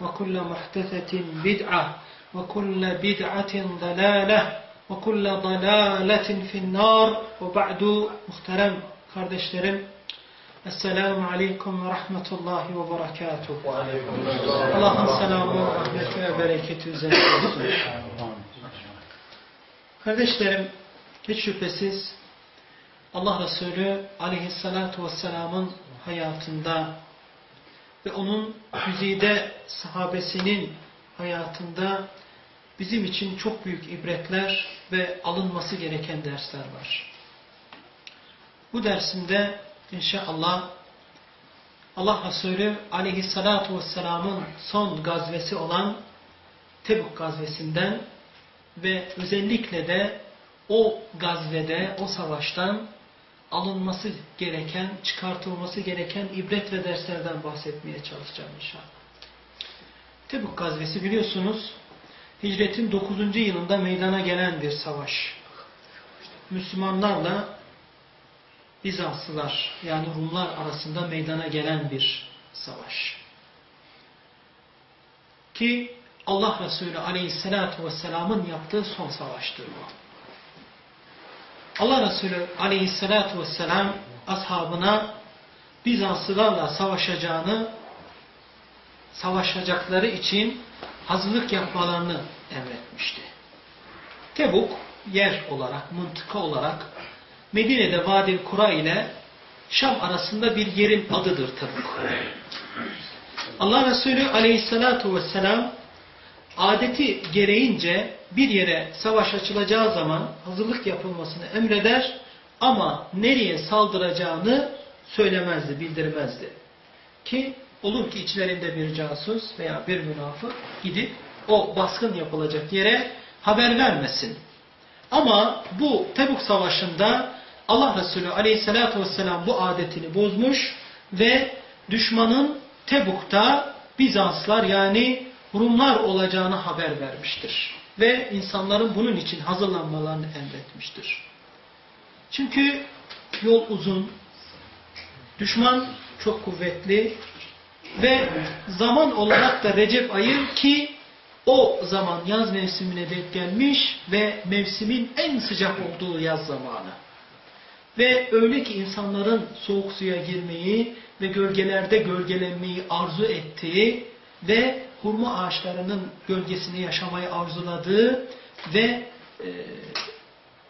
وكل محدثة بدعة وكل بدعة ضلالة وكل ضلالة في النار وبعد muhterem kardeşlerim Esselamu Aleyküm ve Rahmetullahi ve Berekatuhu Allah'ın selamı, rahmeti ve bereketi üzerine olsun. Kardeşlerim, hiç şüphesiz Allah Resulü Aleyhisselatü Vesselam'ın hayatında ve onun güzide sahabesinin hayatında bizim için çok büyük ibretler ve alınması gereken dersler var. Bu dersimde inşallah Allah Resulü aleyhissalatu vesselamın son gazvesi olan Tebuk gazvesinden ve özellikle de o gazvede, o savaştan alınması gereken, çıkartılması gereken ibret ve derslerden bahsetmeye çalışacağım inşallah. Tebuk gazvesi biliyorsunuz hicretin 9. yılında meydana gelen bir savaş. Müslümanlarla Bizanslılar yani Rumlar arasında meydana gelen bir savaş. Ki Allah Resulü Aleyhisselatü Vesselam'ın yaptığı son savaştır bu. Allah Resulü aleyhissalatu vesselam ashabına Bizanslılarla savaşacağını, savaşacakları için hazırlık yapmalarını emretmişti. Tebuk yer olarak, mıntıka olarak Medine'de Vadil Kura ile Şam arasında bir yerin adıdır Tebuk. Allah Resulü aleyhissalatu vesselam adeti gereğince bir yere savaş açılacağı zaman hazırlık yapılmasını emreder ama nereye saldıracağını söylemezdi, bildirmezdi. Ki olur ki içlerinde bir casus veya bir münafık gidip o baskın yapılacak yere haber vermesin. Ama bu Tebuk Savaşı'nda Allah Resulü aleyhissalatü vesselam bu adetini bozmuş ve düşmanın Tebuk'ta Bizanslar yani Rumlar olacağını haber vermiştir. Ve insanların bunun için hazırlanmalarını emretmiştir. Çünkü yol uzun, düşman çok kuvvetli ve zaman olarak da Recep ayı ki o zaman yaz mevsimine denk gelmiş ve mevsimin en sıcak olduğu yaz zamanı. Ve öyle ki insanların soğuk suya girmeyi ve gölgelerde gölgelenmeyi arzu ettiği ve hurma ağaçlarının gölgesinde yaşamayı arzuladığı ve e,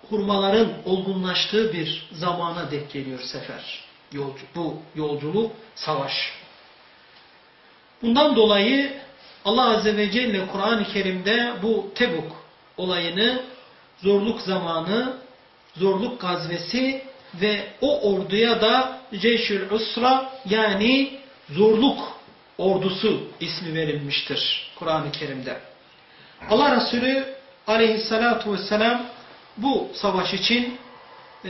hurmaların olgunlaştığı bir zamana denk geliyor sefer. Yolcu, bu yolculuk, savaş. Bundan dolayı Allah Azze ve Celle Kur'an-ı Kerim'de bu Tebuk olayını zorluk zamanı, zorluk gazvesi ve o orduya da Ceşül Usra yani zorluk ordusu ismi verilmiştir Kur'an-ı Kerim'de. Allah Resulü aleyhissalatu vesselam bu savaş için e,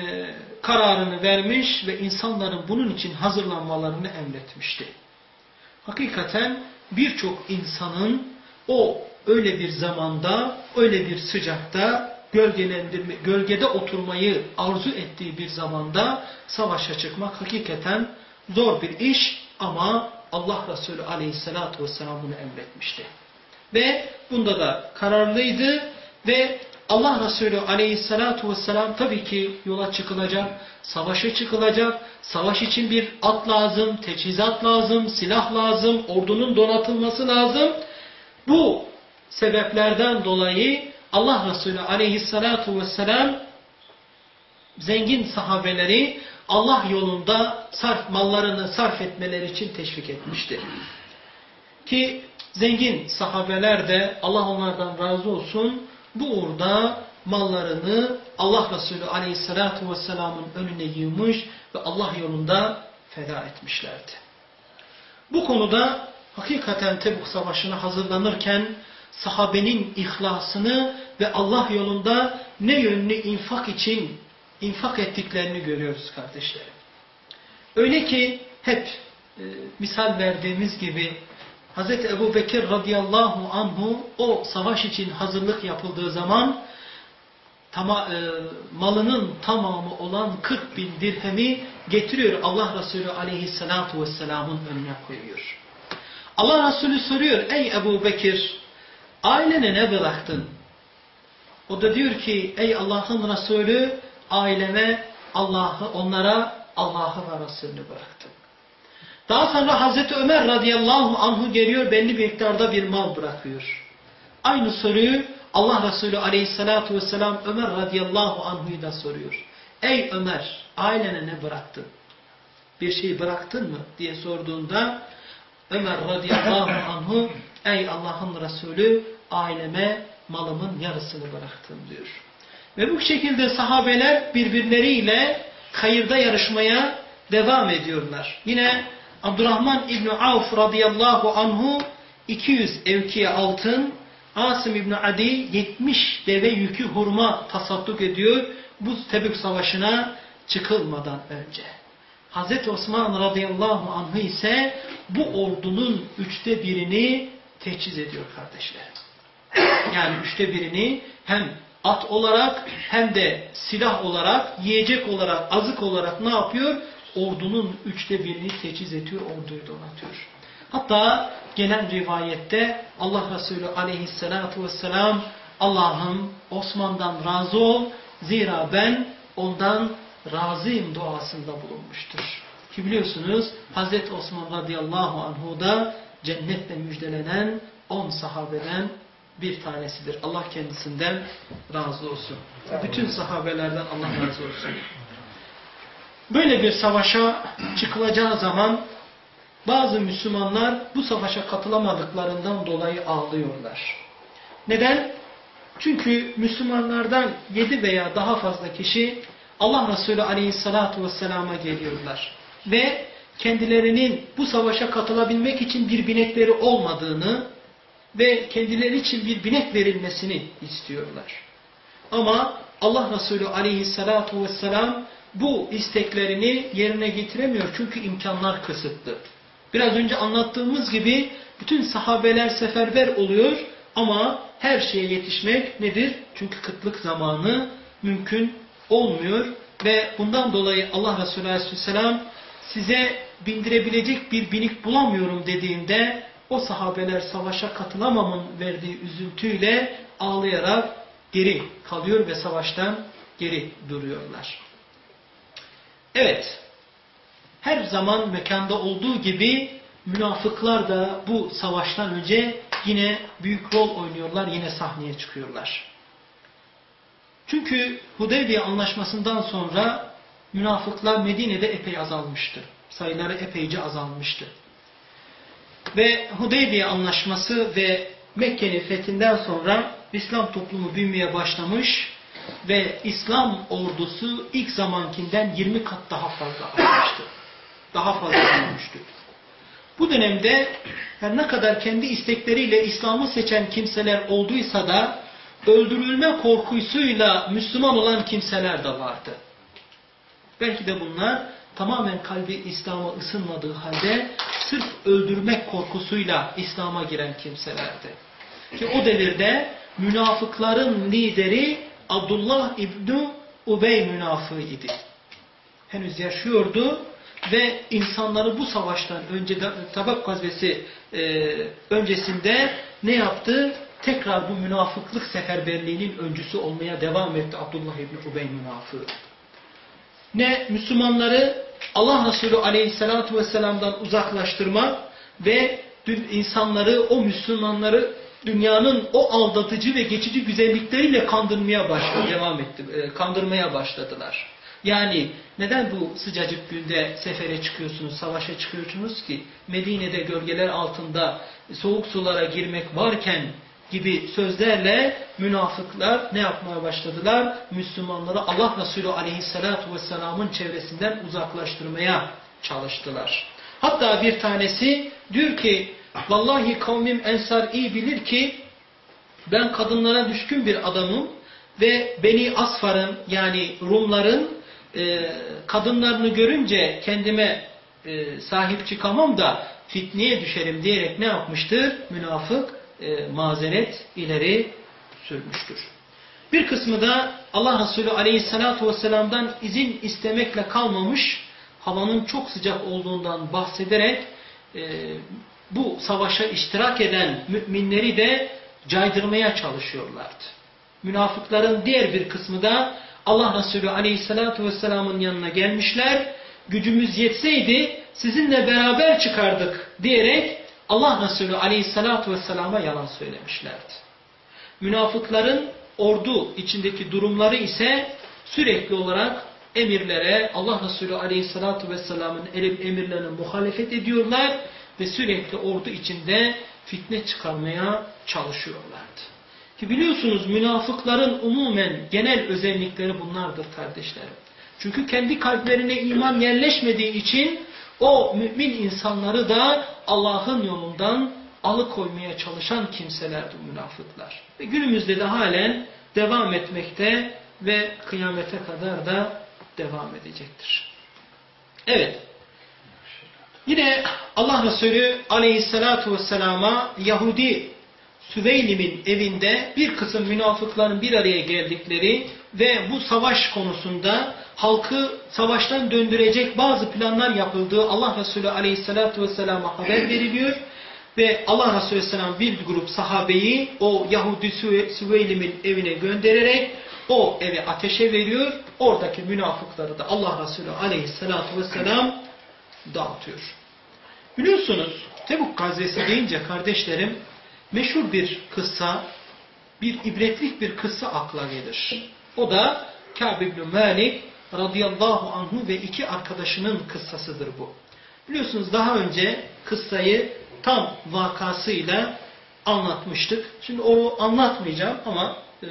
kararını vermiş ve insanların bunun için hazırlanmalarını emretmişti. Hakikaten birçok insanın o öyle bir zamanda, öyle bir sıcakta, gölgelendirme, gölgede oturmayı arzu ettiği bir zamanda savaşa çıkmak hakikaten zor bir iş ama Allah Resulü aleyhissalatu vesselam bunu emretmişti. Ve bunda da kararlıydı ve Allah Resulü aleyhissalatu vesselam tabii ki yola çıkılacak, savaşa çıkılacak, savaş için bir at lazım, teçhizat lazım, silah lazım, ordunun donatılması lazım. Bu sebeplerden dolayı Allah Resulü aleyhissalatu vesselam zengin sahabeleri Allah yolunda sarf mallarını sarf etmeleri için teşvik etmişti. Ki zengin sahabeler de Allah onlardan razı olsun bu uğurda mallarını Allah Resulü aleyhissalatu vesselamın önüne yığmış ve Allah yolunda feda etmişlerdi. Bu konuda hakikaten Tebuk Savaşı'na hazırlanırken sahabenin ihlasını ve Allah yolunda ne yönlü infak için infak ettiklerini görüyoruz kardeşlerim. Öyle ki hep e, misal verdiğimiz gibi Hz. Ebu Bekir radıyallahu anhu o savaş için hazırlık yapıldığı zaman tama, e, malının tamamı olan 40 bin dirhemi getiriyor Allah Resulü aleyhissalatu vesselamın önüne koyuyor. Allah Resulü soruyor ey Ebu Bekir ailene ne bıraktın? O da diyor ki ey Allah'ın Resulü aileme Allah'ı onlara Allah'ı ve Resulünü bıraktım. Daha sonra Hazreti Ömer radıyallahu anhu geliyor belli bir miktarda bir mal bırakıyor. Aynı soruyu Allah Resulü aleyhissalatu vesselam Ömer radıyallahu anhu'yu da soruyor. Ey Ömer ailene ne bıraktın? Bir şey bıraktın mı? diye sorduğunda Ömer radıyallahu anhu ey Allah'ın Resulü aileme malımın yarısını bıraktım diyor. Ve bu şekilde sahabeler birbirleriyle hayırda yarışmaya devam ediyorlar. Yine Abdurrahman İbni Avf radıyallahu anhu 200 evkiye altın, Asım İbni Adi 70 deve yükü hurma tasadduk ediyor bu Tebük Savaşı'na çıkılmadan önce. Hazreti Osman radıyallahu anhu ise bu ordunun üçte birini teçhiz ediyor kardeşler. Yani üçte birini hem at olarak hem de silah olarak, yiyecek olarak, azık olarak ne yapıyor? Ordunun üçte birini teçhiz ediyor, orduyu donatıyor. Hatta gelen rivayette Allah Resulü aleyhissalatu vesselam Allah'ım Osman'dan razı ol, zira ben ondan razıyım duasında bulunmuştur. Ki biliyorsunuz Hazreti Osman radıyallahu anhu da cennetle müjdelenen on sahabeden bir tanesidir. Allah kendisinden razı olsun. Bütün sahabelerden Allah razı olsun. Böyle bir savaşa çıkılacağı zaman bazı Müslümanlar bu savaşa katılamadıklarından dolayı ağlıyorlar. Neden? Çünkü Müslümanlardan yedi veya daha fazla kişi Allah Resulü aleyhissalatu vesselama geliyorlar. Ve kendilerinin bu savaşa katılabilmek için bir binekleri olmadığını ve kendileri için bir binek verilmesini istiyorlar. Ama Allah Resulü aleyhissalatu vesselam bu isteklerini yerine getiremiyor çünkü imkanlar kısıtlı. Biraz önce anlattığımız gibi bütün sahabeler seferber oluyor ama her şeye yetişmek nedir? Çünkü kıtlık zamanı mümkün olmuyor ve bundan dolayı Allah Resulü aleyhisselam size bindirebilecek bir binik bulamıyorum dediğinde o sahabeler savaşa katılamamın verdiği üzüntüyle ağlayarak geri kalıyor ve savaştan geri duruyorlar. Evet, her zaman mekanda olduğu gibi münafıklar da bu savaştan önce yine büyük rol oynuyorlar, yine sahneye çıkıyorlar. Çünkü Hudeybiye anlaşmasından sonra münafıklar Medine'de epey azalmıştı. Sayıları epeyce azalmıştı. Ve Hudeybiye anlaşması ve Mekke'nin fethinden sonra İslam toplumu büyümeye başlamış ve İslam ordusu ilk zamankinden 20 kat daha fazla artmıştı. Daha fazla artmıştı. Bu dönemde her ne kadar kendi istekleriyle İslam'ı seçen kimseler olduysa da öldürülme korkusuyla Müslüman olan kimseler de vardı. Belki de bunlar tamamen kalbi İslam'a ısınmadığı halde sırf öldürmek korkusuyla İslam'a giren kimselerdi. Ki o devirde münafıkların lideri Abdullah İbni Ubey münafığı idi. Henüz yaşıyordu ve insanları bu savaştan önce Tabak gazvesi e, öncesinde ne yaptı? Tekrar bu münafıklık seferberliğinin öncüsü olmaya devam etti Abdullah İbni Ubey münafığı. Ne Müslümanları Allah Resulü Aleyhisselatü Vesselam'dan uzaklaştırma ve insanları, o Müslümanları dünyanın o aldatıcı ve geçici güzellikleriyle kandırmaya başladı, devam etti, e, kandırmaya başladılar. Yani neden bu sıcacık günde sefere çıkıyorsunuz, savaşa çıkıyorsunuz ki Medine'de gölgeler altında soğuk sulara girmek varken gibi sözlerle münafıklar ne yapmaya başladılar? Müslümanları Allah Resulü aleyhissalatu vesselamın çevresinden uzaklaştırmaya çalıştılar. Hatta bir tanesi diyor ki vallahi kavmim ensar iyi bilir ki ben kadınlara düşkün bir adamım ve Beni Asfar'ın yani Rumların e, kadınlarını görünce kendime e, sahip çıkamam da fitneye düşerim diyerek ne yapmıştır? Münafık e, mazeret ileri sürmüştür. Bir kısmı da Allah Resulü aleyhissalatu vesselam'dan izin istemekle kalmamış, havanın çok sıcak olduğundan bahsederek e, bu savaşa iştirak eden müminleri de caydırmaya çalışıyorlardı. Münafıkların diğer bir kısmı da Allah Resulü aleyhissalatu vesselamın yanına gelmişler. Gücümüz yetseydi sizinle beraber çıkardık diyerek Allah Resulü aleyhissalatu vesselama yalan söylemişlerdi. Münafıkların ordu içindeki durumları ise sürekli olarak emirlere Allah Resulü aleyhissalatu vesselamın emirlerine muhalefet ediyorlar ve sürekli ordu içinde fitne çıkarmaya çalışıyorlardı. Ki biliyorsunuz münafıkların umumen genel özellikleri bunlardır kardeşlerim. Çünkü kendi kalplerine iman yerleşmediği için o mümin insanları da Allah'ın yolundan alıkoymaya çalışan kimselerdir münafıklar. Ve günümüzde de halen devam etmekte ve kıyamete kadar da devam edecektir. Evet. Yine Allah Resulü aleyhissalatu vesselama Yahudi Süveylim'in evinde bir kısım münafıkların bir araya geldikleri ve bu savaş konusunda halkı savaştan döndürecek bazı planlar yapıldığı Allah Resulü Aleyhisselatü Vesselam'a haber veriliyor. Ve Allah Resulü Aleyhisselam bir grup sahabeyi o Yahudi Süveylim'in evine göndererek o evi ateşe veriyor. Oradaki münafıkları da Allah Resulü Aleyhisselatü Vesselam dağıtıyor. Biliyorsunuz Tebuk gazvesi deyince kardeşlerim meşhur bir kıssa, bir ibretlik bir kıssa akla gelir. O da Kâb ibn Malik radıyallahu anhu ve iki arkadaşının kıssasıdır bu. Biliyorsunuz daha önce kıssayı tam vakasıyla anlatmıştık. Şimdi onu anlatmayacağım ama e,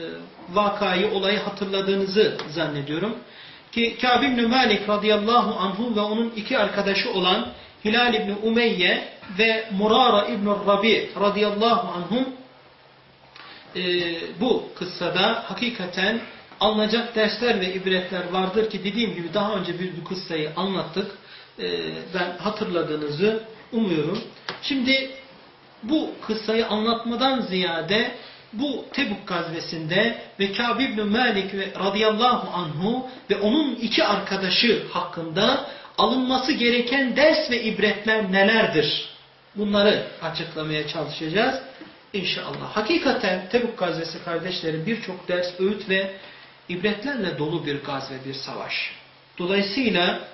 vakayı, olayı hatırladığınızı zannediyorum. Ki Kâb ibn Malik radıyallahu anhu ve onun iki arkadaşı olan Hilal ibn Umeyye ve Murara ibn Rabi radıyallahu anhum e, bu kıssada hakikaten alınacak dersler ve ibretler vardır ki dediğim gibi daha önce bir bu kıssayı anlattık. E, ben hatırladığınızı umuyorum. Şimdi bu kıssayı anlatmadan ziyade bu Tebuk gazvesinde ve Kâb ibn Malik ve radıyallahu anhu ve onun iki arkadaşı hakkında alınması gereken ders ve ibretler nelerdir? Bunları açıklamaya çalışacağız. İnşallah. Hakikaten Tebuk gazvesi kardeşlerim birçok ders, öğüt ve ibretlerle dolu bir gazve, bir savaş. Dolayısıyla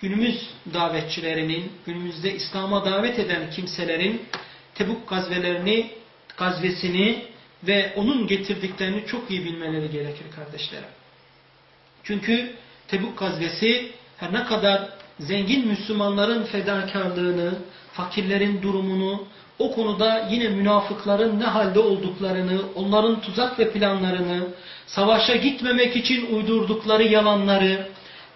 günümüz davetçilerinin, günümüzde İslam'a davet eden kimselerin Tebuk gazvelerini, gazvesini ve onun getirdiklerini çok iyi bilmeleri gerekir kardeşlerim. Çünkü Tebuk gazvesi her ne kadar zengin Müslümanların fedakarlığını, fakirlerin durumunu, o konuda yine münafıkların ne halde olduklarını, onların tuzak ve planlarını, savaşa gitmemek için uydurdukları yalanları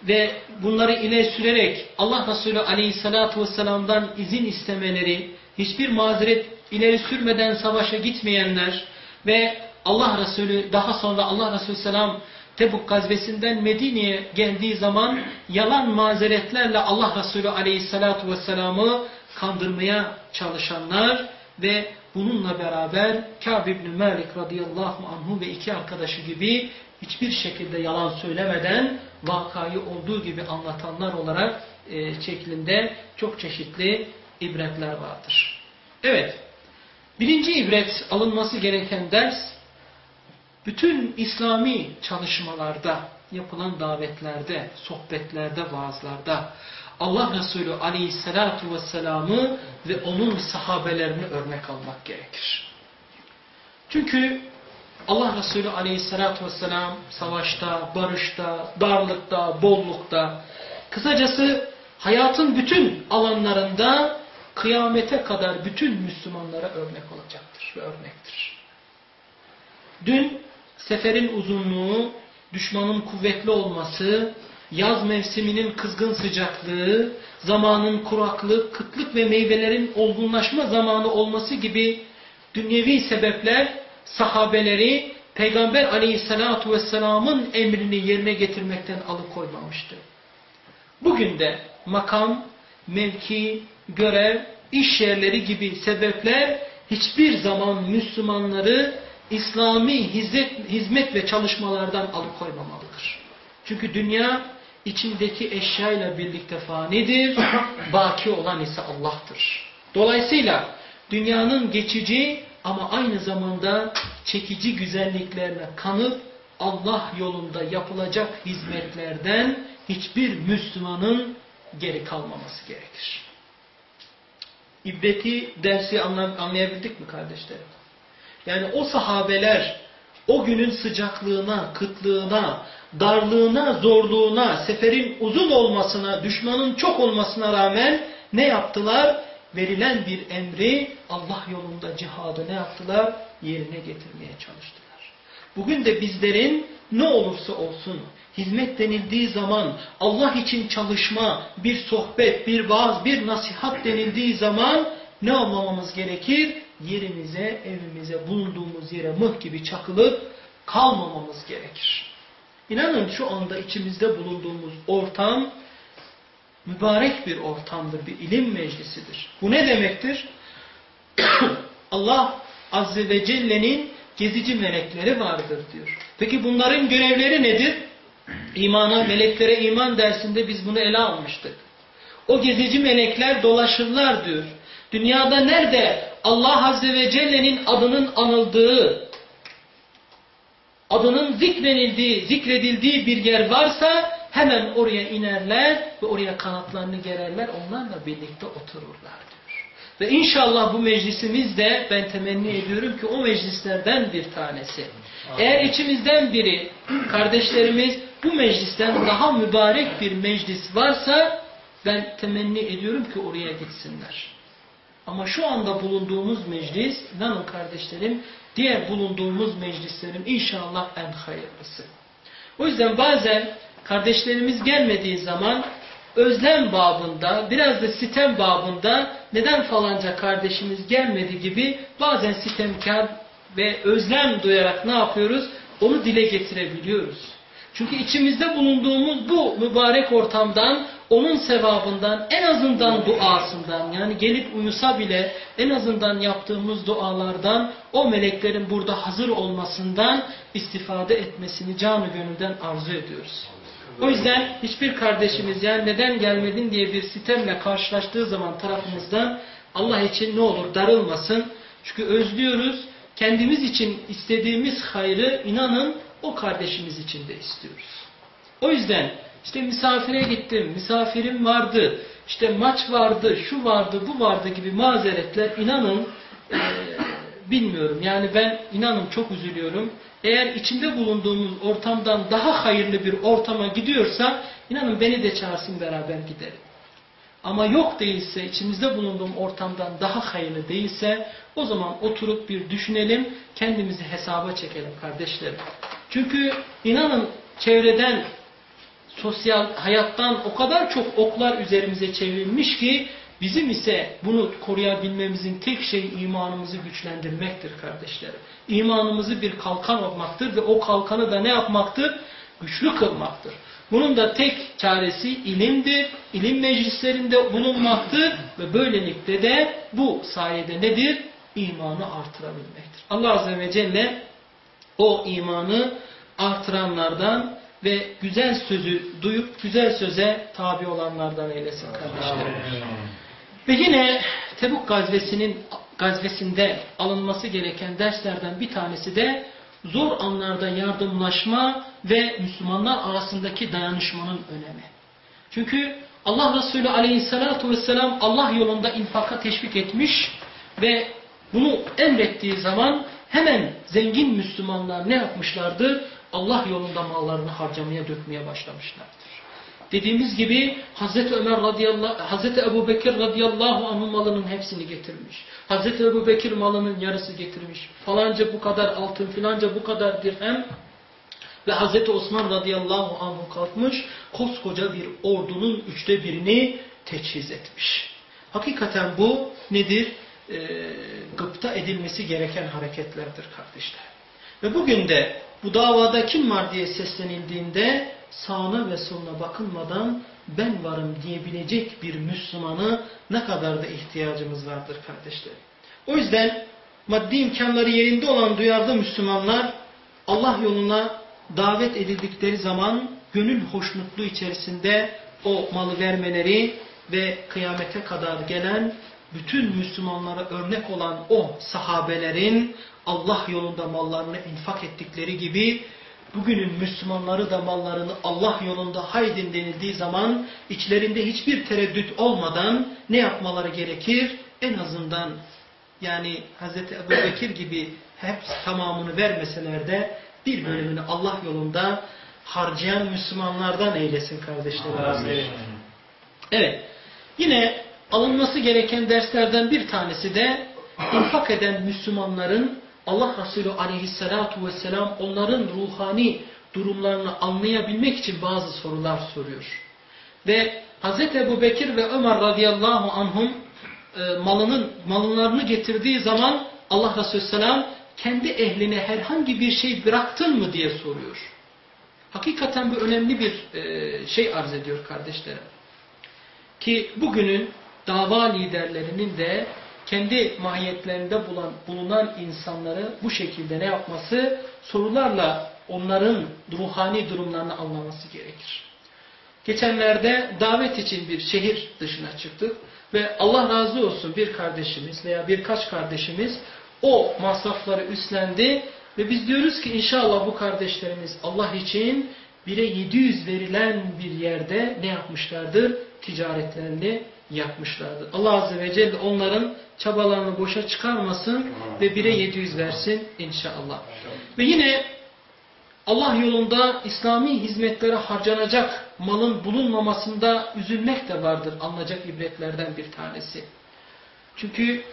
ve bunları ile sürerek Allah Resulü aleyhissalatu vesselam'dan izin istemeleri, hiçbir mazeret ileri sürmeden savaşa gitmeyenler ve Allah Resulü daha sonra Allah Resulü selam Tebuk gazvesinden Medine'ye geldiği zaman yalan mazeretlerle Allah Resulü aleyhissalatu vesselam'ı kandırmaya çalışanlar ve bununla beraber Kâb ibn Malik radıyallahu anhu ve iki arkadaşı gibi hiçbir şekilde yalan söylemeden vakayı olduğu gibi anlatanlar olarak e, şeklinde çok çeşitli ibretler vardır. Evet, birinci ibret alınması gereken ders, bütün İslami çalışmalarda, yapılan davetlerde, sohbetlerde, vaazlarda Allah Resulü aleyhissalatu vesselam'ı ve onun sahabelerini örnek almak gerekir. Çünkü Allah Resulü aleyhissalatu vesselam savaşta, barışta, darlıkta, bollukta, kısacası hayatın bütün alanlarında kıyamete kadar bütün Müslümanlara örnek olacaktır ve örnektir. Dün seferin uzunluğu, düşmanın kuvvetli olması, yaz mevsiminin kızgın sıcaklığı, zamanın kuraklık, kıtlık ve meyvelerin olgunlaşma zamanı olması gibi dünyevi sebepler sahabeleri Peygamber aleyhissalatu vesselamın emrini yerine getirmekten alıkoymamıştı. Bugün de makam, mevki, görev, iş yerleri gibi sebepler hiçbir zaman Müslümanları İslami hizmet, hizmet ve çalışmalardan alıkoymamalıdır. Çünkü dünya içindeki eşyayla birlikte fanidir, baki olan ise Allah'tır. Dolayısıyla dünyanın geçici ama aynı zamanda çekici güzelliklerine kanıp Allah yolunda yapılacak hizmetlerden hiçbir Müslümanın geri kalmaması gerekir. İbreti dersi anlayabildik mi kardeşlerim? Yani o sahabeler o günün sıcaklığına, kıtlığına, darlığına, zorluğuna, seferin uzun olmasına, düşmanın çok olmasına rağmen ne yaptılar? Verilen bir emri Allah yolunda cihadı ne yaptılar? Yerine getirmeye çalıştılar. Bugün de bizlerin ne olursa olsun hizmet denildiği zaman Allah için çalışma, bir sohbet, bir vaaz, bir nasihat denildiği zaman ne olmamamız gerekir? Yerimize, evimize, bulunduğumuz yere mıh gibi çakılıp kalmamamız gerekir. İnanın şu anda içimizde bulunduğumuz ortam mübarek bir ortamdır, bir ilim meclisidir. Bu ne demektir? Allah Azze ve Celle'nin gezici melekleri vardır diyor. Peki bunların görevleri nedir? İmana, meleklere iman dersinde biz bunu ele almıştık. O gezici melekler dolaşırlar diyor. Dünyada nerede Allah Azze ve Celle'nin adının anıldığı, adının zikrenildiği, zikredildiği bir yer varsa hemen oraya inerler ve oraya kanatlarını gererler. Onlarla birlikte otururlar diyor. Ve inşallah bu meclisimiz de ben temenni ediyorum ki o meclislerden bir tanesi. Eğer içimizden biri, kardeşlerimiz bu meclisten daha mübarek bir meclis varsa ben temenni ediyorum ki oraya gitsinler. Ama şu anda bulunduğumuz meclis, inanın kardeşlerim, diğer bulunduğumuz meclislerin inşallah en hayırlısı. O yüzden bazen kardeşlerimiz gelmediği zaman özlem babında, biraz da sitem babında neden falanca kardeşimiz gelmedi gibi bazen sitemkar ve özlem duyarak ne yapıyoruz? Onu dile getirebiliyoruz. Çünkü içimizde bulunduğumuz bu mübarek ortamdan, onun sevabından, en azından duasından, yani gelip uyusa bile en azından yaptığımız dualardan, o meleklerin burada hazır olmasından istifade etmesini canı gönülden arzu ediyoruz. O yüzden hiçbir kardeşimiz yani neden gelmedin diye bir sitemle karşılaştığı zaman tarafımızdan Allah için ne olur darılmasın. Çünkü özlüyoruz. Kendimiz için istediğimiz hayrı inanın o kardeşimiz için de istiyoruz. O yüzden işte misafire gittim, misafirim vardı, işte maç vardı, şu vardı, bu vardı gibi mazeretler inanın e, bilmiyorum. Yani ben inanın çok üzülüyorum. Eğer içinde bulunduğumuz ortamdan daha hayırlı bir ortama gidiyorsa inanın beni de çağırsın beraber giderim. Ama yok değilse, içimizde bulunduğum ortamdan daha hayırlı değilse o zaman oturup bir düşünelim, kendimizi hesaba çekelim kardeşlerim. Çünkü inanın çevreden, sosyal hayattan o kadar çok oklar üzerimize çevrilmiş ki bizim ise bunu koruyabilmemizin tek şeyi imanımızı güçlendirmektir kardeşlerim. İmanımızı bir kalkan olmaktır ve o kalkanı da ne yapmaktır? Güçlü kılmaktır. Bunun da tek çaresi ilimdir, ilim meclislerinde bulunmaktır ve böylelikle de bu sayede nedir? imanı artırabilmektir. Allah Azze ve Celle o imanı artıranlardan ve güzel sözü duyup güzel söze tabi olanlardan eylesin kardeşlerim. Ve yine Tebuk gazvesinin gazvesinde alınması gereken derslerden bir tanesi de zor anlarda yardımlaşma ve Müslümanlar arasındaki dayanışmanın önemi. Çünkü Allah Resulü aleyhissalatu vesselam Allah yolunda infaka teşvik etmiş ve bunu emrettiği zaman hemen zengin Müslümanlar ne yapmışlardı? Allah yolunda mallarını harcamaya dökmeye başlamışlardır. Dediğimiz gibi Hazreti Ömer radıyallahu Hazreti Ebu Bekir radıyallahu anh'ın malının hepsini getirmiş. Hazreti Ebu Bekir malının yarısı getirmiş. Falanca bu kadar altın filanca bu kadar dirhem ve Hazreti Osman radıyallahu anh kalkmış koskoca bir ordunun üçte birini teçhiz etmiş. Hakikaten bu nedir? Ee, gıpta edilmesi gereken hareketlerdir kardeşler. Ve bugün de bu davada kim var diye seslenildiğinde sağına ve soluna bakılmadan ben varım diyebilecek bir Müslümanı ne kadar da ihtiyacımız vardır kardeşlerim. O yüzden maddi imkanları yerinde olan duyarlı Müslümanlar Allah yoluna davet edildikleri zaman gönül hoşnutluğu içerisinde o malı vermeleri ve kıyamete kadar gelen bütün Müslümanlara örnek olan o sahabelerin Allah yolunda mallarını infak ettikleri gibi bugünün Müslümanları da mallarını Allah yolunda haydin denildiği zaman içlerinde hiçbir tereddüt olmadan ne yapmaları gerekir? En azından yani Hz. Ebu Bekir gibi hep tamamını vermeseler de bir bölümünü Allah yolunda harcayan Müslümanlardan eylesin kardeşlerim. Evet. Yine alınması gereken derslerden bir tanesi de infak eden Müslümanların Allah Resulü aleyhissalatu vesselam onların ruhani durumlarını anlayabilmek için bazı sorular soruyor. Ve Hz. Ebu Bekir ve Ömer radıyallahu anhum e, malının mallarını getirdiği zaman Allah Resulü selam kendi ehline herhangi bir şey bıraktın mı diye soruyor. Hakikaten bu önemli bir e, şey arz ediyor kardeşlerim. Ki bugünün dava liderlerinin de kendi mahiyetlerinde bulan, bulunan insanları bu şekilde ne yapması? Sorularla onların ruhani durumlarını anlaması gerekir. Geçenlerde davet için bir şehir dışına çıktık ve Allah razı olsun bir kardeşimiz veya birkaç kardeşimiz o masrafları üstlendi ve biz diyoruz ki inşallah bu kardeşlerimiz Allah için bire 700 verilen bir yerde ne yapmışlardır? Ticaretlerini yapmışlardır. Allah Azze ve Celle onların çabalarını boşa çıkarmasın ve bire 700 versin inşallah. Ve yine Allah yolunda İslami hizmetlere harcanacak malın bulunmamasında üzülmek de vardır. Anlayacak ibretlerden bir tanesi. Çünkü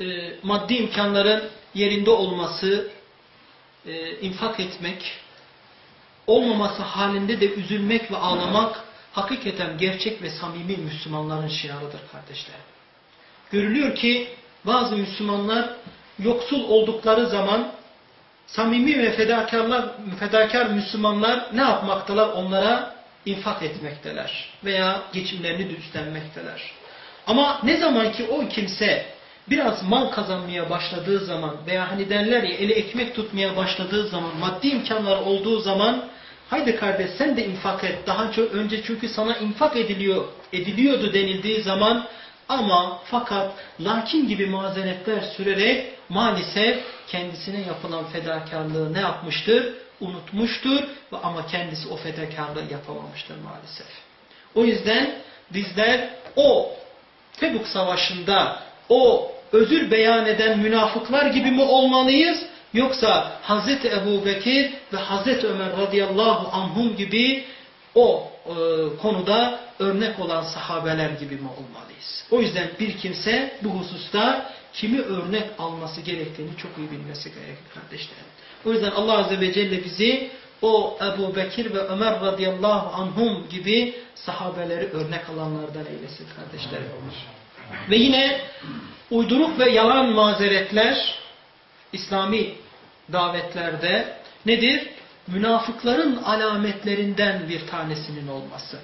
e, maddi imkanların yerinde olması, e, infak etmek, olmaması halinde de üzülmek ve ağlamak hakikaten gerçek ve samimi Müslümanların şiarıdır kardeşler. Görülüyor ki bazı Müslümanlar yoksul oldukları zaman samimi ve fedakarlar, fedakar Müslümanlar ne yapmaktalar? Onlara infak etmekteler veya geçimlerini üstlenmekteler. Ama ne zaman ki o kimse biraz mal kazanmaya başladığı zaman veya hani derler ya eli ekmek tutmaya başladığı zaman maddi imkanlar olduğu zaman haydi kardeş sen de infak et. Daha önce çünkü sana infak ediliyor, ediliyordu denildiği zaman ama fakat lakin gibi mazeretler sürerek maalesef kendisine yapılan fedakarlığı ne yapmıştır? Unutmuştur ve ama kendisi o fedakarlığı yapamamıştır maalesef. O yüzden bizler o Tebuk Savaşı'nda o özür beyan eden münafıklar gibi mi olmalıyız? Yoksa Hazreti Ebu Bekir ve Hazreti Ömer radıyallahu anhum gibi o e, konuda örnek olan sahabeler gibi mi olmalıyız? O yüzden bir kimse bu hususta kimi örnek alması gerektiğini çok iyi bilmesi gerekir kardeşlerim. O yüzden Allah Azze ve Celle bizi o Ebu Bekir ve Ömer radıyallahu anhum gibi sahabeleri örnek alanlardan eylesin kardeşlerim. Ve yine uyduruk ve yalan mazeretler İslami davetlerde nedir? Münafıkların alametlerinden bir tanesinin olması.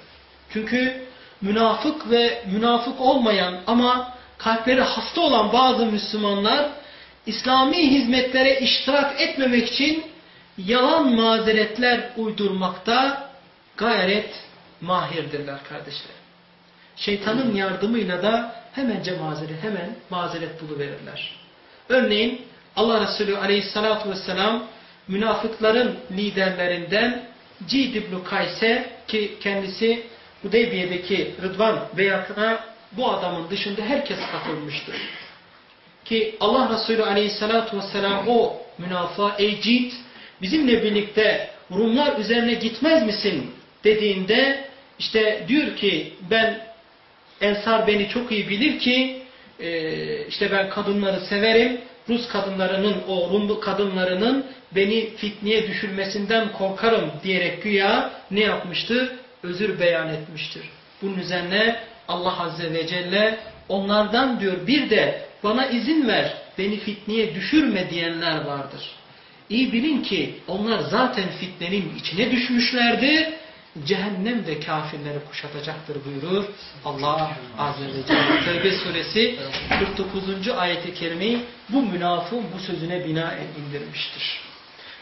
Çünkü münafık ve münafık olmayan ama kalpleri hasta olan bazı Müslümanlar İslami hizmetlere iştirak etmemek için yalan mazeretler uydurmakta gayret mahirdirler kardeşler. Şeytanın yardımıyla da hemence mazeret, hemen mazeret buluverirler. Örneğin Allah Resulü aleyhissalatu vesselam münafıkların liderlerinden Cid ibn Kayse ki kendisi Hudeybiye'deki Rıdvan beyatına bu adamın dışında herkes katılmıştır. Ki Allah Resulü aleyhissalatu vesselam o münafığa ey Cid bizimle birlikte Rumlar üzerine gitmez misin dediğinde işte diyor ki ben Ensar beni çok iyi bilir ki işte ben kadınları severim. Rus kadınlarının o Rum kadınlarının beni fitneye düşürmesinden korkarım diyerek güya ne yapmıştır? Özür beyan etmiştir. Bunun üzerine Allah Azze ve Celle onlardan diyor bir de bana izin ver beni fitneye düşürme diyenler vardır. İyi bilin ki onlar zaten fitnenin içine düşmüşlerdi. Cehennem de kafirleri kuşatacaktır buyurur Allah Azze ve Celle. Tevbe suresi 49. ayeti kerimeyi bu münafığın bu sözüne binaen indirmiştir.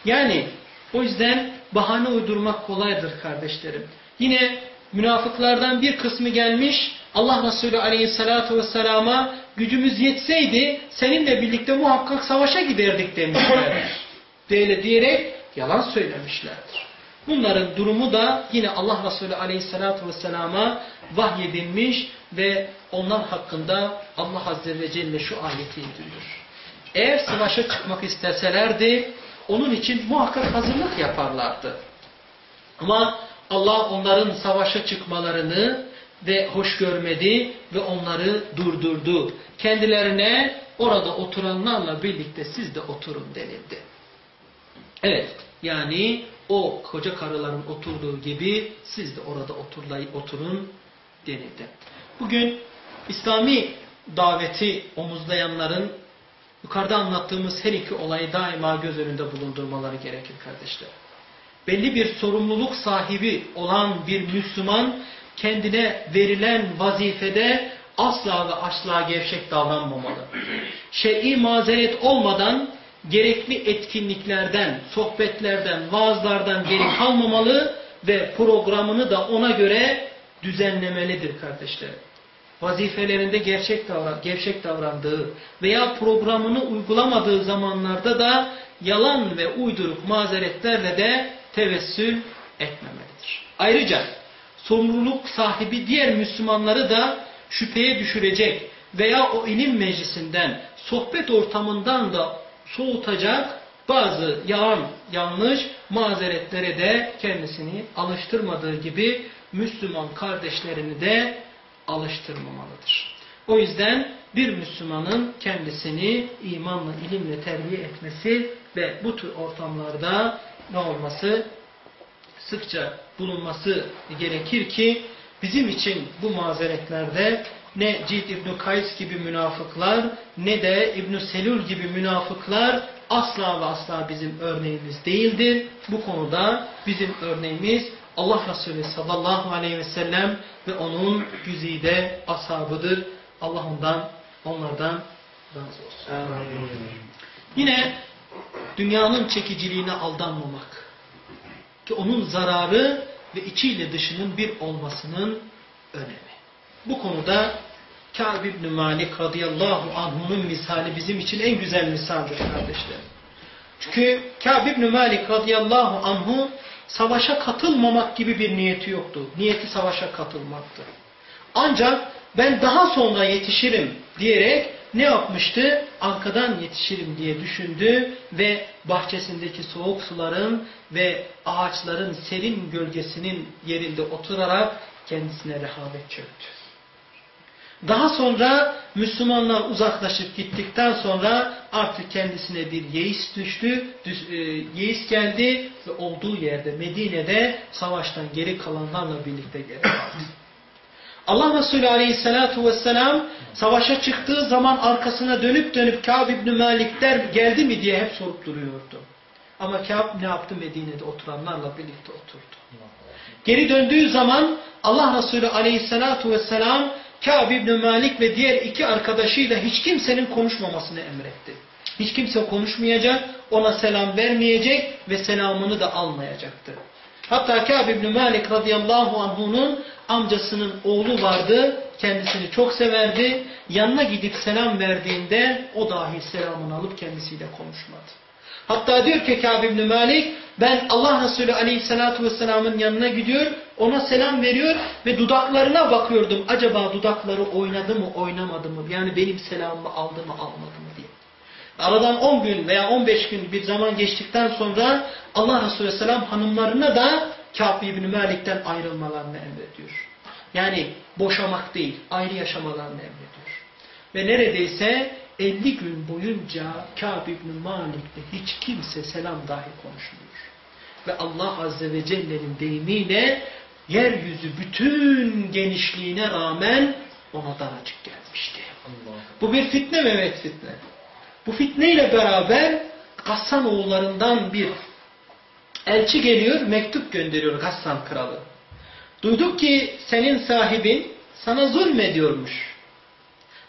Yani o yüzden bahane uydurmak kolaydır kardeşlerim. Yine münafıklardan bir kısmı gelmiş Allah Resulü Aleyhisselatü Vesselam'a gücümüz yetseydi seninle birlikte muhakkak savaşa giderdik demişler. Böyle diyerek yalan söylemişlerdir. Bunların durumu da yine Allah Resulü Aleyhisselatü Vesselam'a vahyedilmiş ve onlar hakkında Allah Azze ve Celle şu ayeti indiriyor. Eğer savaşa çıkmak isteselerdi onun için muhakkak hazırlık yaparlardı. Ama Allah onların savaşa çıkmalarını ve hoş görmedi ve onları durdurdu. Kendilerine orada oturanlarla birlikte siz de oturun denildi. Evet yani o koca karıların oturduğu gibi siz de orada oturun denildi. Bugün İslami daveti omuzlayanların yukarıda anlattığımız her iki olayı daima göz önünde bulundurmaları gerekir kardeşler. Belli bir sorumluluk sahibi olan bir Müslüman kendine verilen vazifede asla ve asla gevşek davranmamalı. Şer'i mazeret olmadan gerekli etkinliklerden, sohbetlerden, vaazlardan geri kalmamalı ve programını da ona göre düzenlemelidir kardeşlerim. Vazifelerinde gerçek davran, gevşek davrandığı veya programını uygulamadığı zamanlarda da yalan ve uyduruk mazeretlerle de tevessül etmemelidir. Ayrıca sorumluluk sahibi diğer Müslümanları da şüpheye düşürecek veya o ilim meclisinden, sohbet ortamından da soğutacak bazı yalan, yanlış mazeretlere de kendisini alıştırmadığı gibi Müslüman kardeşlerini de alıştırmamalıdır. O yüzden bir Müslümanın kendisini imanla, ilimle terbiye etmesi ve bu tür ortamlarda ne olması? Sıkça bulunması gerekir ki bizim için bu mazeretlerde ne Cid İbn Kays gibi münafıklar ne de İbn Selül gibi münafıklar asla ve asla bizim örneğimiz değildir. Bu konuda bizim örneğimiz Allah Resulü sallallahu aleyhi ve sellem ve onun güzide ashabıdır. Allah ondan, onlardan razı olsun. Yine dünyanın çekiciliğine aldanmamak. Ki onun zararı ve içiyle dışının bir olmasının önemi. Bu konuda Kâb ibn Malik radıyallahu anh'unun misali bizim için en güzel misaldir kardeşler. Çünkü Kâb ibn Malik radıyallahu anhu savaşa katılmamak gibi bir niyeti yoktu. Niyeti savaşa katılmaktı. Ancak ben daha sonra yetişirim diyerek ne yapmıştı? Arkadan yetişirim diye düşündü ve bahçesindeki soğuk suların ve ağaçların serin gölgesinin yerinde oturarak kendisine rehavet çöktü. Daha sonra Müslümanlar uzaklaşıp gittikten sonra artık kendisine bir yeis düştü, e, yeis geldi ve olduğu yerde Medine'de savaştan geri kalanlarla birlikte geri kaldı. Allah Resulü Aleyhisselatü Vesselam savaşa çıktığı zaman arkasına dönüp dönüp Kâb İbni Malik der geldi mi diye hep sorup duruyordu. Ama Kâb ne yaptı? Medine'de oturanlarla birlikte oturdu. Geri döndüğü zaman Allah Resulü Aleyhisselatü Vesselam Kâb İbni Malik ve diğer iki arkadaşıyla hiç kimsenin konuşmamasını emretti. Hiç kimse konuşmayacak, ona selam vermeyecek ve selamını da almayacaktı. Hatta Kâb İbni Malik radıyallahu anh'unun amcasının oğlu vardı. Kendisini çok severdi. Yanına gidip selam verdiğinde o dahi selamını alıp kendisiyle konuşmadı. Hatta diyor ki Kâb İbni Malik ben Allah Resulü aleyhissalatu vesselamın yanına gidiyor ona selam veriyor ve dudaklarına bakıyordum. Acaba dudakları oynadı mı oynamadı mı? Yani benim selamımı aldı mı almadı mı diye. Aradan 10 gün veya 15 gün bir zaman geçtikten sonra Allah Resulü Selam hanımlarına da Kâb İbni Malik'ten ayrılmalarını emrediyor. Yani boşamak değil, ayrı yaşamalarını emrediyor. Ve neredeyse 50 gün boyunca Kâb İbni Malik'le hiç kimse selam dahi konuşmuyor. Ve Allah Azze ve Celle'nin deyimiyle yeryüzü bütün genişliğine rağmen ona daracık gelmişti. Bu bir fitne mi? Evet fitne. Bu fitneyle beraber Gassan oğullarından bir elçi geliyor, mektup gönderiyor Gassan kralı. Duyduk ki senin sahibin sana zulmediyormuş.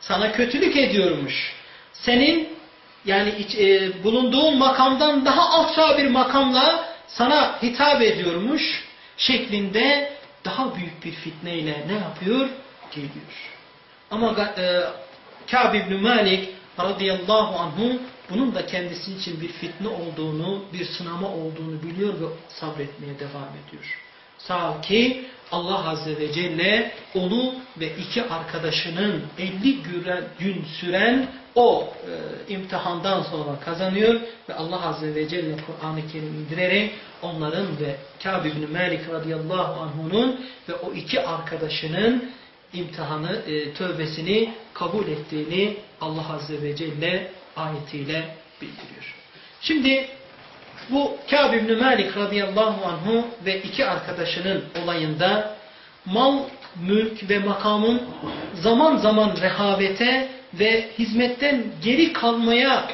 Sana kötülük ediyormuş. Senin yani e, bulunduğun makamdan daha alçak bir makamla sana hitap ediyormuş şeklinde daha büyük bir fitneyle ne yapıyor? Geliyor. Ama e, Kâb ibn Malik radıyallahu anhu bunun da kendisi için bir fitne olduğunu, bir sınama olduğunu biliyor ve sabretmeye devam ediyor. Sağ ki Allah Azze ve Celle onu ve iki arkadaşının 50 gün süren o e, imtihandan sonra kazanıyor ve Allah Azze ve Celle Kur'an-ı Kerim indirerek onların ve Kâb ibn Malik radıyallahu anh'unun ve o iki arkadaşının imtihanı, e, tövbesini kabul ettiğini Allah Azze ve Celle ayetiyle bildiriyor. Şimdi bu Kâb ibn Malik radıyallahu anhu ve iki arkadaşının olayında mal, mülk ve makamın zaman zaman rehavete ve hizmetten geri kalmaya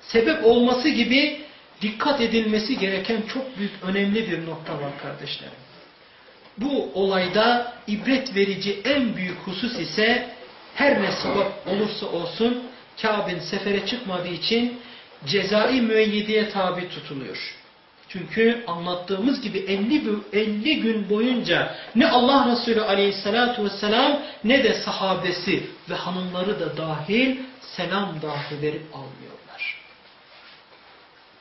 sebep olması gibi dikkat edilmesi gereken çok büyük önemli bir nokta var kardeşlerim. Bu olayda ibret verici en büyük husus ise her ne sebep olursa olsun Kâb'in sefere çıkmadığı için cezai müeyyideye tabi tutuluyor. Çünkü anlattığımız gibi 50, 50 gün boyunca ne Allah Resulü aleyhissalatu vesselam ne de sahabesi ve hanımları da dahil selam dahi verip almıyorlar.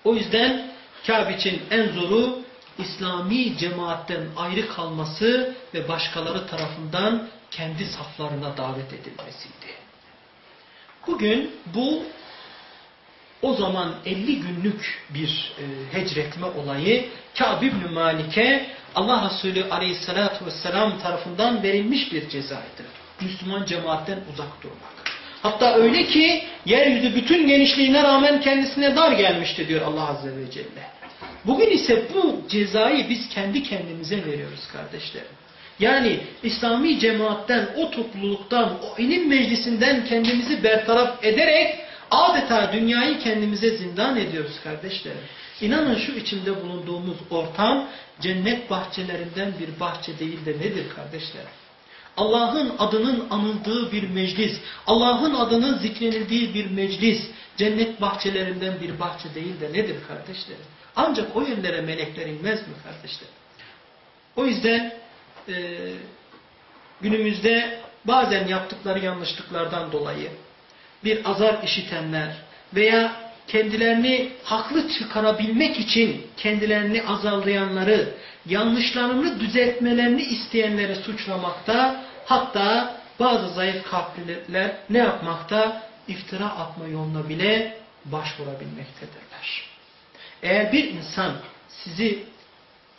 O yüzden Kâb için en zoru İslami cemaatten ayrı kalması ve başkaları tarafından kendi saflarına davet edilmesiydi. Bugün bu o zaman 50 günlük bir e, hecretme olayı Kâb ibn Malik'e Allah Resulü aleyhissalatu vesselam tarafından verilmiş bir cezaydı. Müslüman cemaatten uzak durmak. Hatta öyle ki yeryüzü bütün genişliğine rağmen kendisine dar gelmişti diyor Allah Azze ve Celle. Bugün ise bu cezayı biz kendi kendimize veriyoruz kardeşlerim. Yani İslami cemaatten, o topluluktan, o ilim meclisinden kendimizi bertaraf ederek adeta dünyayı kendimize zindan ediyoruz kardeşlerim. İnanın şu içinde bulunduğumuz ortam cennet bahçelerinden bir bahçe değil de nedir kardeşlerim? Allah'ın adının anıldığı bir meclis, Allah'ın adının zikrenildiği bir meclis, cennet bahçelerinden bir bahçe değil de nedir kardeşlerim? Ancak o yönlere melekler inmez mi kardeşlerim? O yüzden e, günümüzde bazen yaptıkları yanlışlıklardan dolayı bir azar işitenler veya kendilerini haklı çıkarabilmek için kendilerini azarlayanları, yanlışlarını düzeltmelerini isteyenleri suçlamakta, hatta bazı zayıf kalpliler ne yapmakta? İftira atma yoluna bile başvurabilmektedirler. Eğer bir insan sizi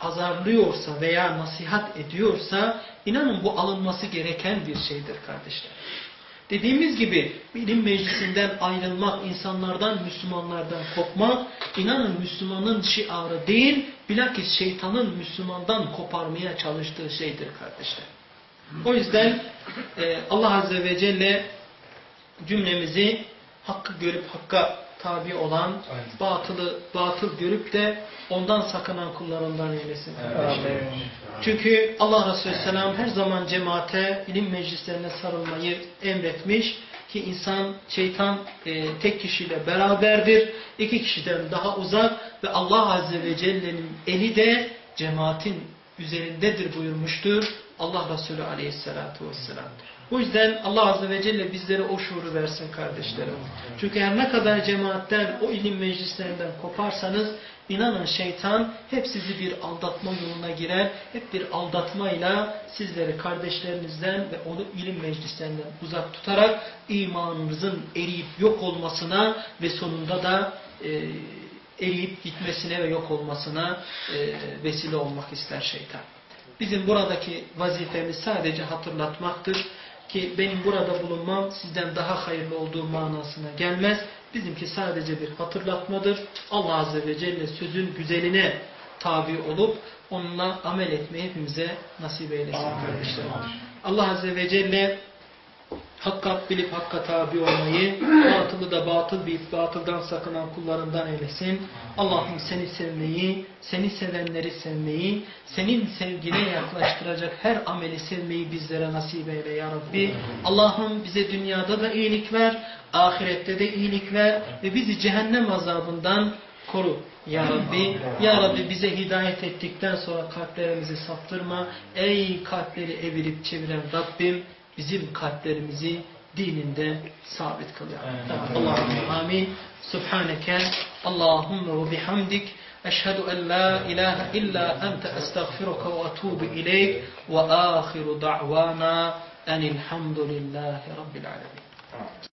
azarlıyorsa veya nasihat ediyorsa inanın bu alınması gereken bir şeydir kardeşler. Dediğimiz gibi bilim meclisinden ayrılmak, insanlardan, Müslümanlardan kopmak, inanın Müslümanın şiarı değil, bilakis şeytanın Müslümandan koparmaya çalıştığı şeydir kardeşler. O yüzden e, Allah Azze ve Celle cümlemizi hakkı görüp hakka tabi olan, Aynen. batılı batıl görüp de ondan sakınan kullarından eylesin. Çünkü Allah Resulü Selam her zaman cemaate, ilim meclislerine sarılmayı emretmiş ki insan, şeytan e, tek kişiyle beraberdir, iki kişiden daha uzak ve Allah Azze ve Celle'nin eli de cemaatin üzerindedir buyurmuştur Allah Resulü Aleyhisselatü Vesselam. Bu yüzden Allah Azze ve Celle bizlere o şuuru versin kardeşlerim. Çünkü her ne kadar cemaatten, o ilim meclislerinden koparsanız inanın şeytan hep sizi bir aldatma yoluna girer. Hep bir aldatmayla sizleri kardeşlerinizden ve onu ilim meclislerinden uzak tutarak imanınızın eriyip yok olmasına ve sonunda da e, eriyip gitmesine ve yok olmasına e, vesile olmak ister şeytan. Bizim buradaki vazifemiz sadece hatırlatmaktır ki benim burada bulunmam sizden daha hayırlı olduğu manasına gelmez. Bizimki sadece bir hatırlatmadır. Allah Azze ve Celle sözün güzeline tabi olup onunla amel etmeyi hepimize nasip eylesin. Allah Azze ve Celle hakka bilip hakka tabi olmayı, batılı da batıl bilip batıldan sakınan kullarından eylesin. Allah'ım seni sevmeyi, seni sevenleri sevmeyi, senin sevgine yaklaştıracak her ameli sevmeyi bizlere nasip eyle ya Rabbi. Allah'ım bize dünyada da iyilik ver, ahirette de iyilik ver ve bizi cehennem azabından koru. Ya Rabbi, Ya Rabbi bize hidayet ettikten sonra kalplerimizi saptırma. Ey kalpleri evirip çeviren Rabbim, bizim kalplerimizi dininde sabit kıl. ya Rabbi. Allahümme amin. Subhaneke Allahümme ve bihamdik. Eşhedü en la ilahe illa ente estağfiruka ve etubu ileyk ve ahiru da'vana enilhamdülillahi rabbil alemin.